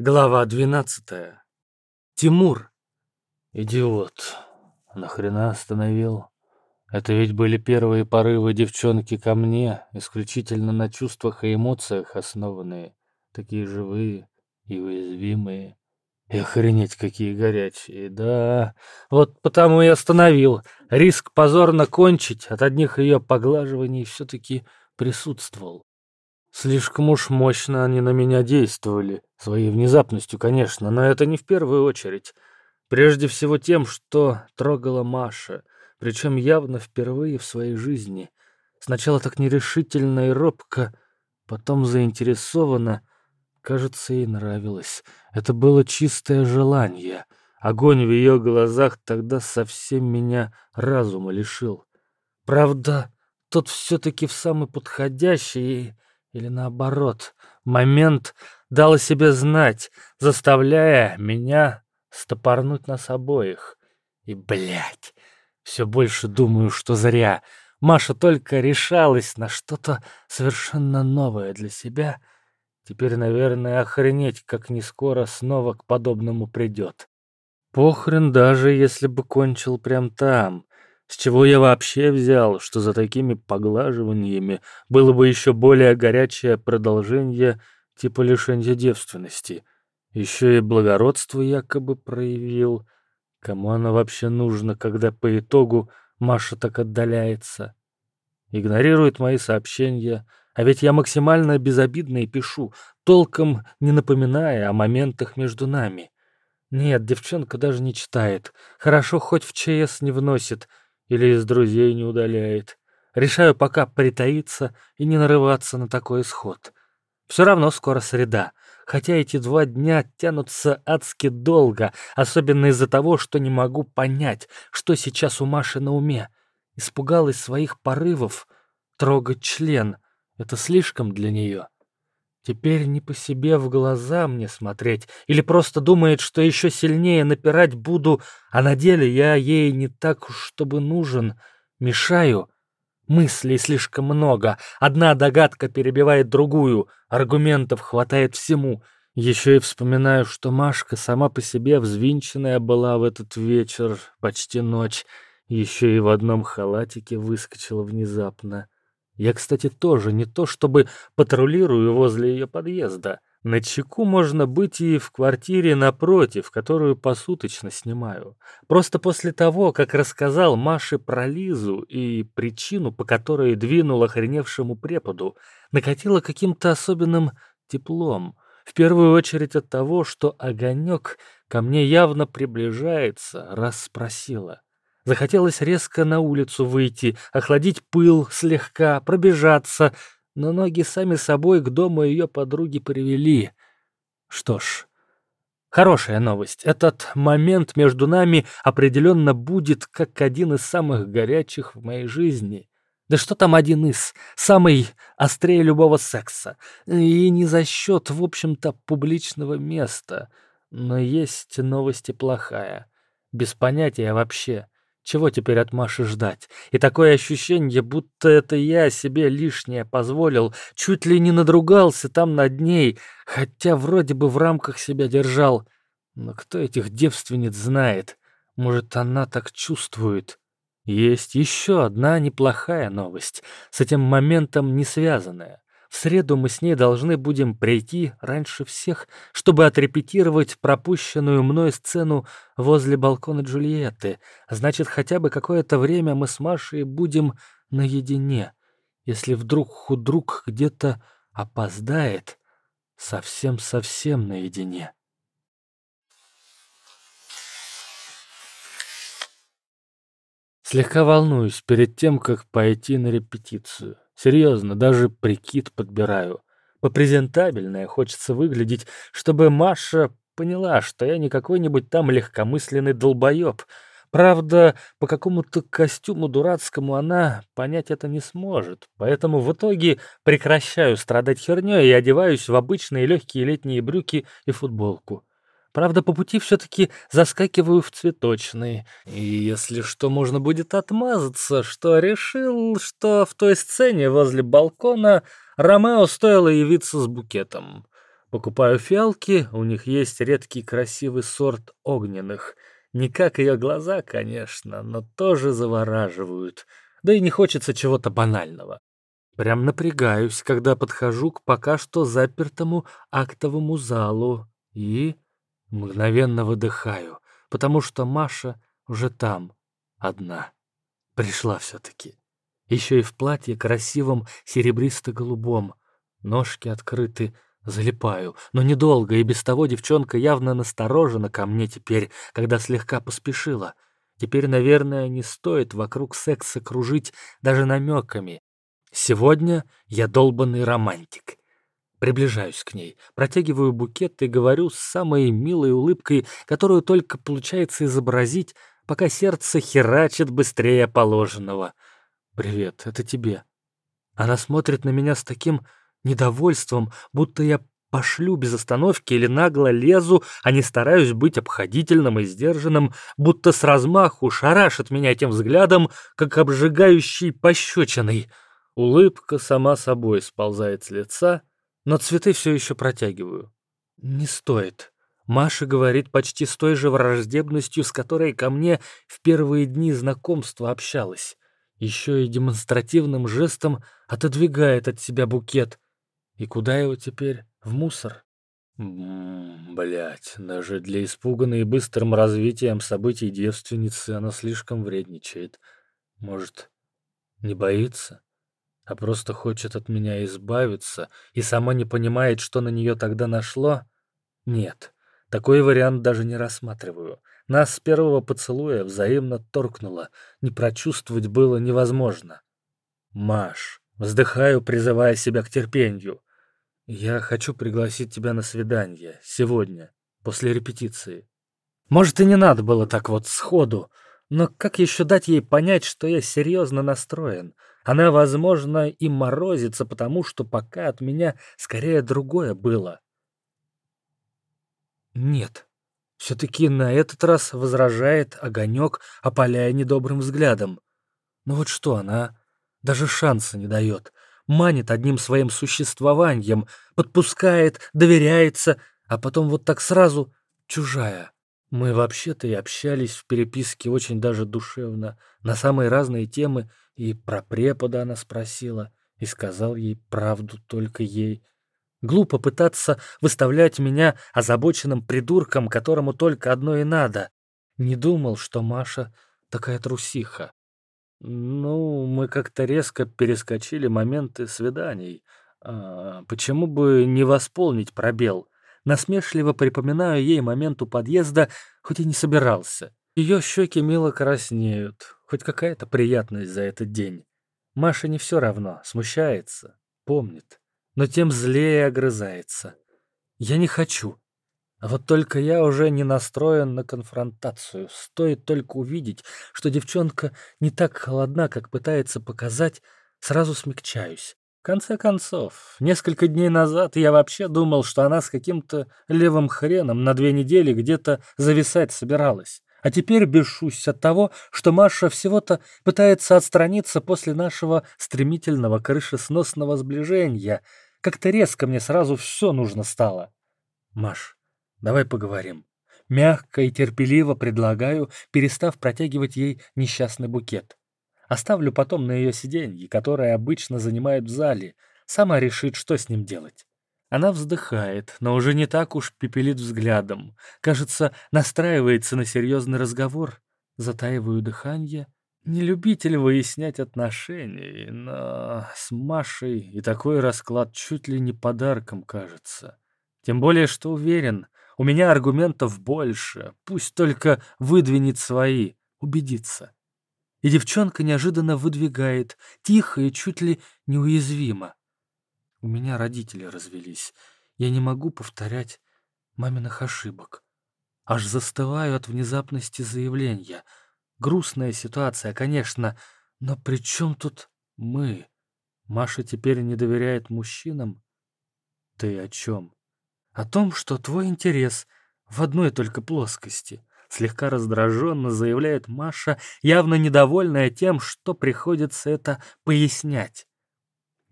Глава двенадцатая. Тимур. Идиот. Нахрена остановил? Это ведь были первые порывы девчонки ко мне, исключительно на чувствах и эмоциях основанные, такие живые и уязвимые. И охренеть, какие горячие, да. Вот потому и остановил. Риск позорно кончить от одних ее поглаживаний все-таки присутствовал. Слишком уж мощно они на меня действовали. Своей внезапностью, конечно, но это не в первую очередь. Прежде всего тем, что трогала Маша, причем явно впервые в своей жизни. Сначала так нерешительно и робко, потом заинтересованно. Кажется, ей нравилось. Это было чистое желание. Огонь в ее глазах тогда совсем меня разума лишил. Правда, тот все-таки в самый подходящий или наоборот, момент дал о себе знать, заставляя меня стопорнуть нас обоих. И, блядь, все больше думаю, что зря. Маша только решалась на что-то совершенно новое для себя. Теперь, наверное, охренеть, как не скоро снова к подобному придет. Похрен даже, если бы кончил прям там. С чего я вообще взял, что за такими поглаживаниями было бы еще более горячее продолжение типа лишения девственности? Еще и благородство якобы проявил. Кому оно вообще нужно, когда по итогу Маша так отдаляется? Игнорирует мои сообщения, а ведь я максимально безобидно и пишу, толком не напоминая о моментах между нами. Нет, девчонка даже не читает. Хорошо, хоть в ЧС не вносит — или из друзей не удаляет. Решаю пока притаиться и не нарываться на такой исход. Все равно скоро среда, хотя эти два дня тянутся адски долго, особенно из-за того, что не могу понять, что сейчас у Маши на уме. Испугалась своих порывов трогать член. Это слишком для нее. Теперь не по себе в глаза мне смотреть, или просто думает, что еще сильнее напирать буду, а на деле я ей не так уж, чтобы нужен. Мешаю. Мыслей слишком много. Одна догадка перебивает другую. Аргументов хватает всему. Еще и вспоминаю, что Машка сама по себе взвинченная была в этот вечер, почти ночь. Еще и в одном халатике выскочила внезапно. Я, кстати, тоже не то чтобы патрулирую возле ее подъезда. На чеку можно быть и в квартире напротив, которую посуточно снимаю. Просто после того, как рассказал Маше про Лизу и причину, по которой двинул охреневшему преподу, накатило каким-то особенным теплом. В первую очередь от того, что огонек ко мне явно приближается, раз спросила. Захотелось резко на улицу выйти, охладить пыл слегка, пробежаться, но ноги сами собой к дому ее подруги привели. Что ж, хорошая новость. Этот момент между нами определенно будет как один из самых горячих в моей жизни. Да что там один из, самый острее любого секса. И не за счет, в общем-то, публичного места. Но есть новость и плохая. Без понятия вообще. Чего теперь от Маши ждать? И такое ощущение, будто это я себе лишнее позволил, чуть ли не надругался там над ней, хотя вроде бы в рамках себя держал. Но кто этих девственниц знает? Может, она так чувствует? Есть еще одна неплохая новость, с этим моментом не связанная. В среду мы с ней должны будем прийти раньше всех, чтобы отрепетировать пропущенную мной сцену возле балкона Джульетты. Значит, хотя бы какое-то время мы с Машей будем наедине. Если вдруг худрук где-то опоздает, совсем-совсем наедине. Слегка волнуюсь перед тем, как пойти на репетицию. Серьезно, даже прикид подбираю. Попрезентабельнее хочется выглядеть, чтобы Маша поняла, что я не какой-нибудь там легкомысленный долбоеб. Правда, по какому-то костюму дурацкому она понять это не сможет, поэтому в итоге прекращаю страдать херней и одеваюсь в обычные легкие летние брюки и футболку. Правда, по пути все-таки заскакиваю в цветочные. И если что, можно будет отмазаться, что решил, что в той сцене возле балкона Ромео стоило явиться с букетом. Покупаю фиалки, у них есть редкий красивый сорт огненных. Не как ее глаза, конечно, но тоже завораживают. Да и не хочется чего-то банального. Прям напрягаюсь, когда подхожу к пока что запертому актовому залу и мгновенно выдыхаю, потому что Маша уже там, одна. Пришла все-таки. Еще и в платье красивом серебристо-голубом. Ножки открыты, залипаю. Но недолго, и без того девчонка явно насторожена ко мне теперь, когда слегка поспешила. Теперь, наверное, не стоит вокруг секса кружить даже намеками. Сегодня я долбанный романтик. Приближаюсь к ней, протягиваю букет и говорю с самой милой улыбкой, которую только получается изобразить, пока сердце херачит быстрее положенного. «Привет, это тебе». Она смотрит на меня с таким недовольством, будто я пошлю без остановки или нагло лезу, а не стараюсь быть обходительным и сдержанным, будто с размаху шарашит меня этим взглядом, как обжигающий пощечиной. Улыбка сама собой сползает с лица, но цветы все еще протягиваю. Не стоит. Маша говорит почти с той же враждебностью, с которой ко мне в первые дни знакомства общалась. Еще и демонстративным жестом отодвигает от себя букет. И куда его теперь? В мусор? Блять, даже для испуганной и быстрым развитием событий девственницы она слишком вредничает. Может, не боится? А просто хочет от меня избавиться и сама не понимает, что на нее тогда нашло? Нет, такой вариант даже не рассматриваю. Нас с первого поцелуя взаимно торкнуло, не прочувствовать было невозможно. Маш, вздыхаю, призывая себя к терпению. Я хочу пригласить тебя на свидание, сегодня, после репетиции. Может, и не надо было так вот сходу, но как еще дать ей понять, что я серьезно настроен? Она, возможно, и морозится, потому что пока от меня скорее другое было. Нет. Все-таки на этот раз возражает огонек, опаляя недобрым взглядом. Ну вот что она даже шанса не дает. Манит одним своим существованием, подпускает, доверяется, а потом вот так сразу чужая. Мы вообще-то и общались в переписке очень даже душевно, на самые разные темы, и про препода она спросила, и сказал ей правду только ей. Глупо пытаться выставлять меня озабоченным придурком, которому только одно и надо. Не думал, что Маша такая трусиха. Ну, мы как-то резко перескочили моменты свиданий. А, почему бы не восполнить пробел? Насмешливо припоминаю ей момент у подъезда, хоть и не собирался. Ее щеки мило краснеют, хоть какая-то приятность за этот день. Маша не все равно, смущается, помнит, но тем злее огрызается. Я не хочу. А вот только я уже не настроен на конфронтацию. Стоит только увидеть, что девчонка не так холодна, как пытается показать, сразу смягчаюсь конце концов, несколько дней назад я вообще думал, что она с каким-то левым хреном на две недели где-то зависать собиралась. А теперь бешусь от того, что Маша всего-то пытается отстраниться после нашего стремительного крышесносного сближения. Как-то резко мне сразу все нужно стало. Маш, давай поговорим. Мягко и терпеливо предлагаю, перестав протягивать ей несчастный букет. Оставлю потом на ее сиденье, которое обычно занимает в зале. Сама решит, что с ним делать. Она вздыхает, но уже не так уж пепелит взглядом. Кажется, настраивается на серьезный разговор. Затаиваю дыхание. Не любитель выяснять отношения, но с Машей и такой расклад чуть ли не подарком кажется. Тем более, что уверен, у меня аргументов больше. Пусть только выдвинет свои, убедится. И девчонка неожиданно выдвигает, тихо и чуть ли неуязвимо. У меня родители развелись. Я не могу повторять маминых ошибок. Аж застываю от внезапности заявления. Грустная ситуация, конечно, но при чем тут мы? Маша теперь не доверяет мужчинам? Ты о чем? О том, что твой интерес в одной только плоскости. Слегка раздраженно заявляет Маша, явно недовольная тем, что приходится это пояснять.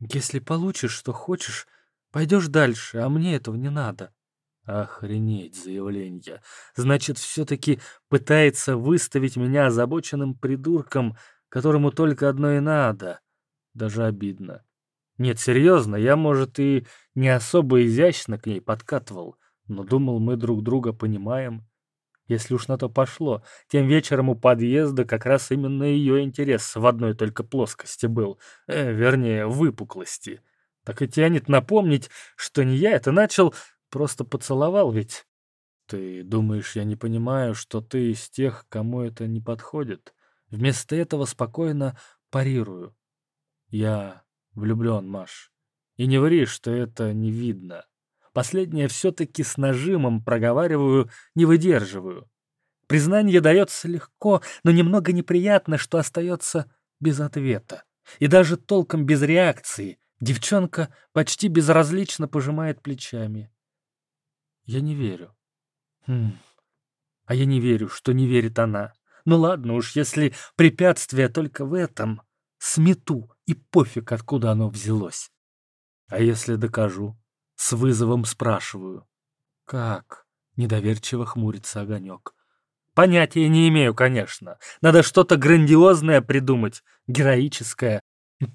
«Если получишь, что хочешь, Пойдешь дальше, а мне этого не надо. Охренеть заявление. Значит, все-таки пытается выставить меня озабоченным придурком, которому только одно и надо. Даже обидно. Нет, серьезно, я, может, и не особо изящно к ней подкатывал, но думал, мы друг друга понимаем. Если уж на то пошло, тем вечером у подъезда как раз именно ее интерес в одной только плоскости был, э, вернее, выпуклости. Так и тянет напомнить, что не я это начал, Просто поцеловал ведь. Ты думаешь, я не понимаю, что ты из тех, кому это не подходит? Вместо этого спокойно парирую. Я влюблен, Маш. И не ври, что это не видно. Последнее все-таки с нажимом проговариваю, не выдерживаю. Признание дается легко, но немного неприятно, что остается без ответа. И даже толком без реакции. Девчонка почти безразлично пожимает плечами. Я не верю. Хм. А я не верю, что не верит она. Ну ладно уж, если препятствие только в этом, смету, и пофиг, откуда оно взялось. А если докажу? С вызовом спрашиваю. Как? Недоверчиво хмурится огонек. Понятия не имею, конечно. Надо что-то грандиозное придумать, героическое.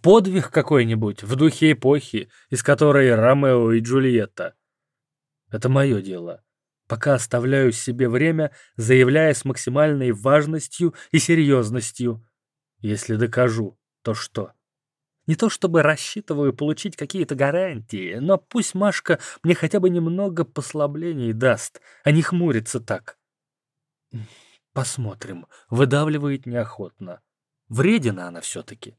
Подвиг какой-нибудь в духе эпохи, из которой Ромео и Джульетта. Это мое дело. Пока оставляю себе время, заявляя с максимальной важностью и серьезностью. Если докажу, то что? Не то чтобы рассчитываю получить какие-то гарантии, но пусть Машка мне хотя бы немного послаблений даст, а не хмурится так. Посмотрим. Выдавливает неохотно. Вредина она все-таки.